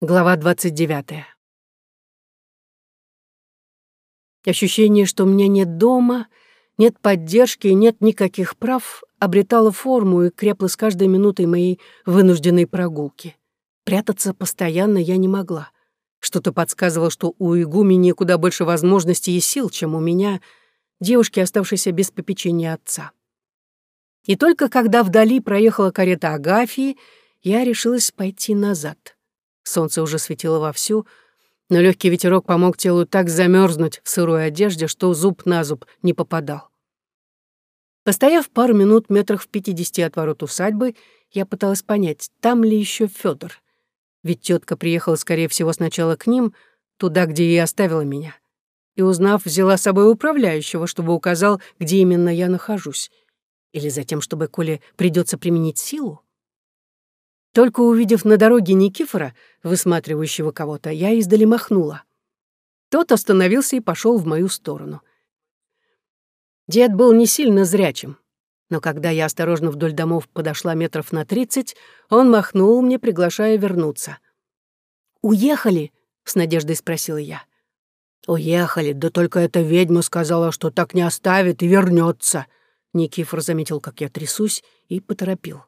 Глава 29. Ощущение, что у меня нет дома, нет поддержки и нет никаких прав, обретало форму и крепло с каждой минутой моей вынужденной прогулки. Прятаться постоянно я не могла. Что-то подсказывало, что у игумени куда больше возможностей и сил, чем у меня, девушки, оставшейся без попечения отца. И только когда вдали проехала карета Агафии, я решилась пойти назад. Солнце уже светило вовсю, но легкий ветерок помог телу так замерзнуть в сырой одежде, что зуб на зуб не попадал. Постояв пару минут метрах в пятидесяти от ворот усадьбы, я пыталась понять, там ли еще Федор. Ведь тетка приехала, скорее всего, сначала к ним, туда, где и оставила меня. И, узнав, взяла с собой управляющего, чтобы указал, где именно я нахожусь. Или за тем, чтобы, коли придется применить силу. Только увидев на дороге Никифора, высматривающего кого-то, я издали махнула. Тот остановился и пошел в мою сторону. Дед был не сильно зрячим, но когда я осторожно вдоль домов подошла метров на тридцать, он махнул мне, приглашая вернуться. «Уехали?» — с надеждой спросила я. «Уехали, да только эта ведьма сказала, что так не оставит и вернется. Никифор заметил, как я трясусь, и поторопил.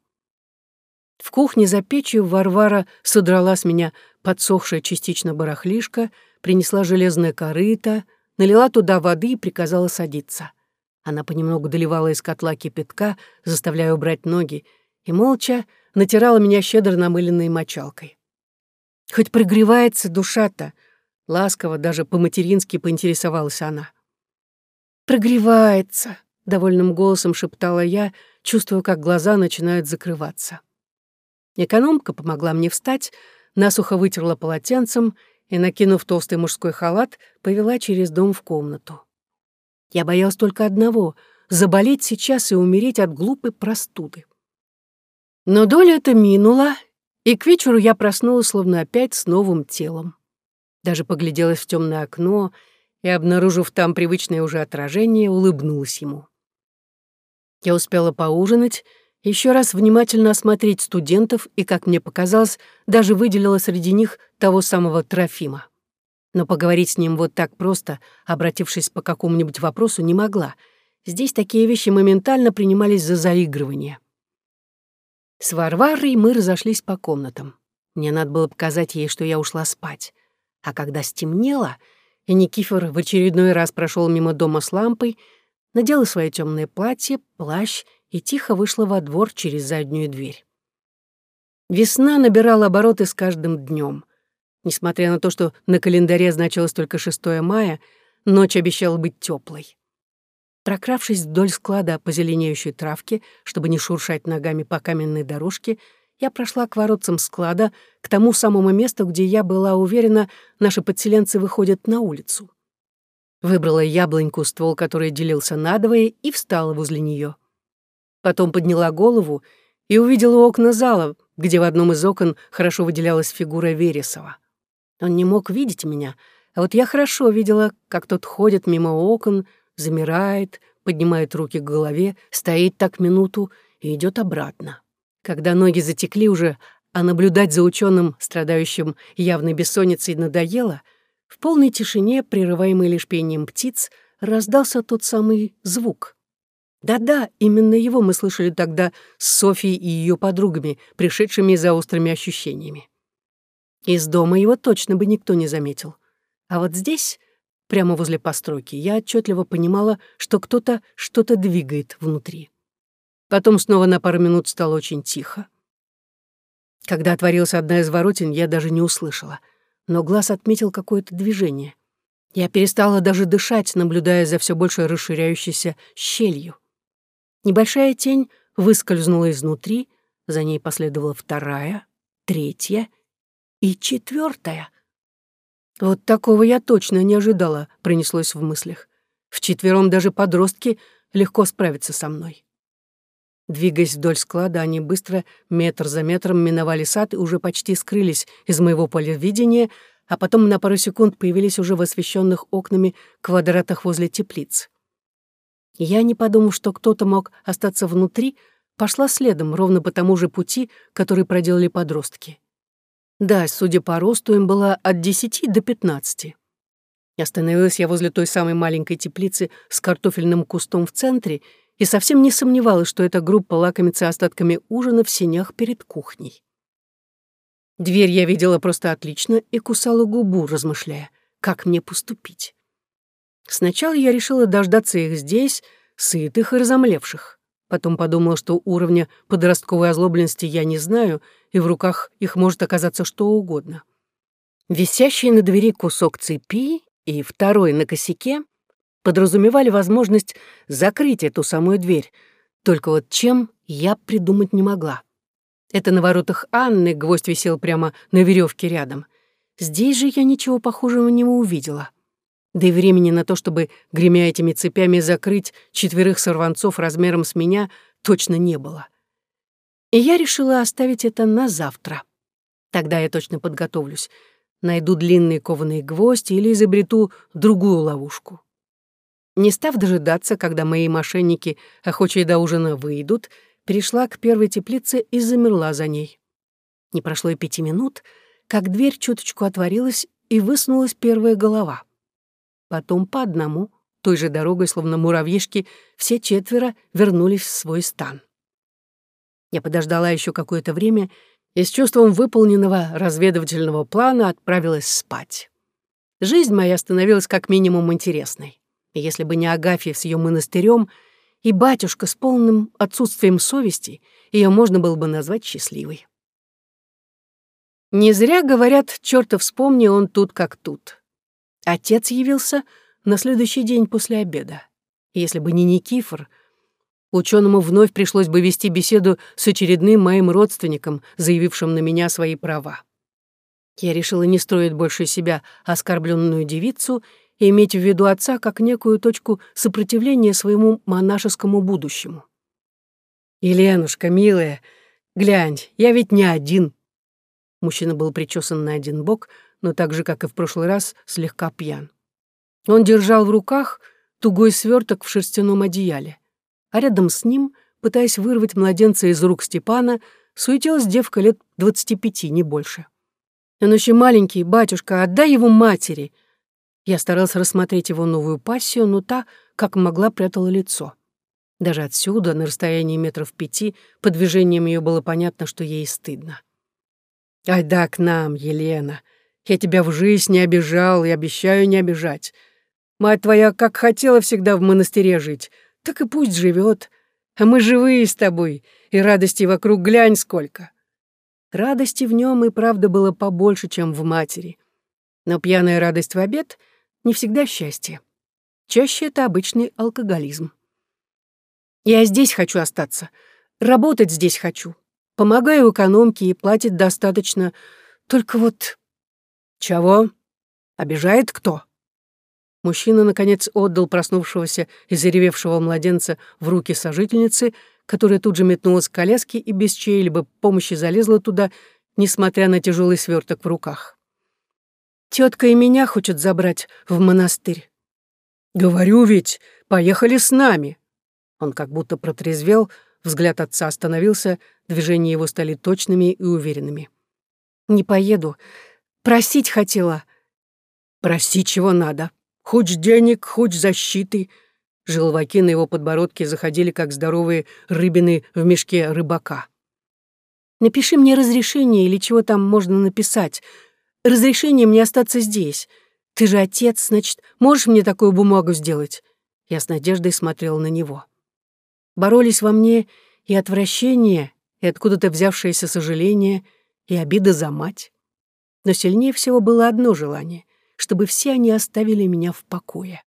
В кухне за печью Варвара содрала с меня подсохшая частично барахлишка, принесла железное корыто, налила туда воды и приказала садиться. Она понемногу доливала из котла кипятка, заставляя убрать ноги, и молча натирала меня щедро намыленной мочалкой. «Хоть прогревается душа-то», — ласково, даже по-матерински поинтересовалась она. «Прогревается», — довольным голосом шептала я, чувствуя, как глаза начинают закрываться. Экономка помогла мне встать, насухо вытерла полотенцем и, накинув толстый мужской халат, повела через дом в комнату. Я боялась только одного — заболеть сейчас и умереть от глупой простуды. Но доля эта минула, и к вечеру я проснулась словно опять с новым телом. Даже погляделась в темное окно и, обнаружив там привычное уже отражение, улыбнулась ему. Я успела поужинать еще раз внимательно осмотреть студентов и, как мне показалось, даже выделила среди них того самого Трофима. Но поговорить с ним вот так просто, обратившись по какому-нибудь вопросу, не могла. Здесь такие вещи моментально принимались за заигрывание. С Варварой мы разошлись по комнатам. Мне надо было показать ей, что я ушла спать. А когда стемнело, и Никифор в очередной раз прошел мимо дома с лампой, надела свое темное платье, плащ и тихо вышла во двор через заднюю дверь. Весна набирала обороты с каждым днем. Несмотря на то, что на календаре значилось только 6 мая, ночь обещала быть теплой. Прокравшись вдоль склада по зеленеющей травке, чтобы не шуршать ногами по каменной дорожке, я прошла к воротцам склада, к тому самому месту, где я была уверена, наши подселенцы выходят на улицу. Выбрала яблоньку, ствол которой делился надвое, и встала возле нее. Потом подняла голову и увидела окна зала, где в одном из окон хорошо выделялась фигура Вересова. Он не мог видеть меня, а вот я хорошо видела, как тот ходит мимо окон, замирает, поднимает руки к голове, стоит так минуту и идет обратно. Когда ноги затекли уже, а наблюдать за ученым, страдающим явной бессонницей, надоело, в полной тишине, прерываемой лишь пением птиц, раздался тот самый звук — да-да, именно его мы слышали тогда с Софией и ее подругами, пришедшими за острыми ощущениями. Из дома его точно бы никто не заметил. А вот здесь, прямо возле постройки, я отчетливо понимала, что кто-то что-то двигает внутри. Потом снова на пару минут стало очень тихо. Когда отворилась одна из воротин, я даже не услышала, но глаз отметил какое-то движение. Я перестала даже дышать, наблюдая за все больше расширяющейся щелью. Небольшая тень выскользнула изнутри, за ней последовала вторая, третья и четвертая. Вот такого я точно не ожидала, пронеслось в мыслях. Вчетвером даже подростки легко справятся со мной. Двигаясь вдоль склада, они быстро, метр за метром, миновали сад и уже почти скрылись из моего поля видения, а потом на пару секунд появились уже в освещенных окнами квадратах возле теплиц. Я, не подумав, что кто-то мог остаться внутри, пошла следом ровно по тому же пути, который проделали подростки. Да, судя по росту, им было от десяти до пятнадцати. Остановилась я возле той самой маленькой теплицы с картофельным кустом в центре и совсем не сомневалась, что эта группа лакомится остатками ужина в сенях перед кухней. Дверь я видела просто отлично и кусала губу, размышляя, как мне поступить. Сначала я решила дождаться их здесь, сытых и разомлевших. Потом подумала, что уровня подростковой озлобленности я не знаю, и в руках их может оказаться что угодно. Висящий на двери кусок цепи и второй на косяке подразумевали возможность закрыть эту самую дверь, только вот чем я придумать не могла. Это на воротах Анны гвоздь висел прямо на веревке рядом. Здесь же я ничего похожего не увидела. Да и времени на то, чтобы, гремя этими цепями, закрыть четверых сорванцов размером с меня, точно не было. И я решила оставить это на завтра. Тогда я точно подготовлюсь найду длинный кованый гвоздь или изобрету другую ловушку. Не став дожидаться, когда мои мошенники, охочие до ужина, выйдут, перешла к первой теплице и замерла за ней. Не прошло и пяти минут, как дверь чуточку отворилась, и высунулась первая голова. Потом по одному, той же дорогой, словно муравьишки, все четверо вернулись в свой стан. Я подождала еще какое-то время и с чувством выполненного разведывательного плана отправилась спать. Жизнь моя становилась как минимум интересной. И если бы не Агафья с ее монастырем и батюшка с полным отсутствием совести, ее можно было бы назвать счастливой. Не зря говорят, чёрта вспомни, он тут как тут. Отец явился на следующий день после обеда. Если бы не Никифор — Ученому вновь пришлось бы вести беседу с очередным моим родственником, заявившим на меня свои права. Я решила не строить больше себя оскорбленную девицу и иметь в виду отца как некую точку сопротивления своему монашескому будущему. «Еленушка, милая, глянь, я ведь не один». Мужчина был причесан на один бок, но так же, как и в прошлый раз, слегка пьян. Он держал в руках тугой сверток в шерстяном одеяле а рядом с ним, пытаясь вырвать младенца из рук Степана, суетилась девка лет двадцати пяти, не больше. «Он еще маленький, батюшка, отдай его матери!» Я старался рассмотреть его новую пассию, но та, как могла, прятала лицо. Даже отсюда, на расстоянии метров пяти, по движениям ее было понятно, что ей стыдно. «Ай к нам, Елена! Я тебя в жизнь не обижал и обещаю не обижать. Мать твоя как хотела всегда в монастыре жить, так и пусть живет. А мы живые с тобой, и радости вокруг глянь сколько. Радости в нем и правда было побольше, чем в матери. Но пьяная радость в обед — не всегда счастье. Чаще это обычный алкоголизм. Я здесь хочу остаться. Работать здесь хочу. Помогаю экономке и платит достаточно. Только вот... Чего? Обижает кто? Мужчина, наконец, отдал проснувшегося и заревевшего младенца в руки сожительницы, которая тут же метнулась к коляске и без чьей-либо помощи залезла туда, несмотря на тяжелый сверток в руках. Тетка и меня хочет забрать в монастырь. Говорю ведь, поехали с нами. Он как будто протрезвел, взгляд отца остановился, движения его стали точными и уверенными. Не поеду. Просить хотела. Просить чего надо. Хоть денег, хоть защиты. Желваки на его подбородке заходили, как здоровые рыбины в мешке рыбака. «Напиши мне разрешение или чего там можно написать. Разрешение мне остаться здесь. Ты же отец, значит, можешь мне такую бумагу сделать?» Я с надеждой смотрел на него. Боролись во мне и отвращение, и откуда-то взявшееся сожаление, и обида за мать. Но сильнее всего было одно желание чтобы все они оставили меня в покое.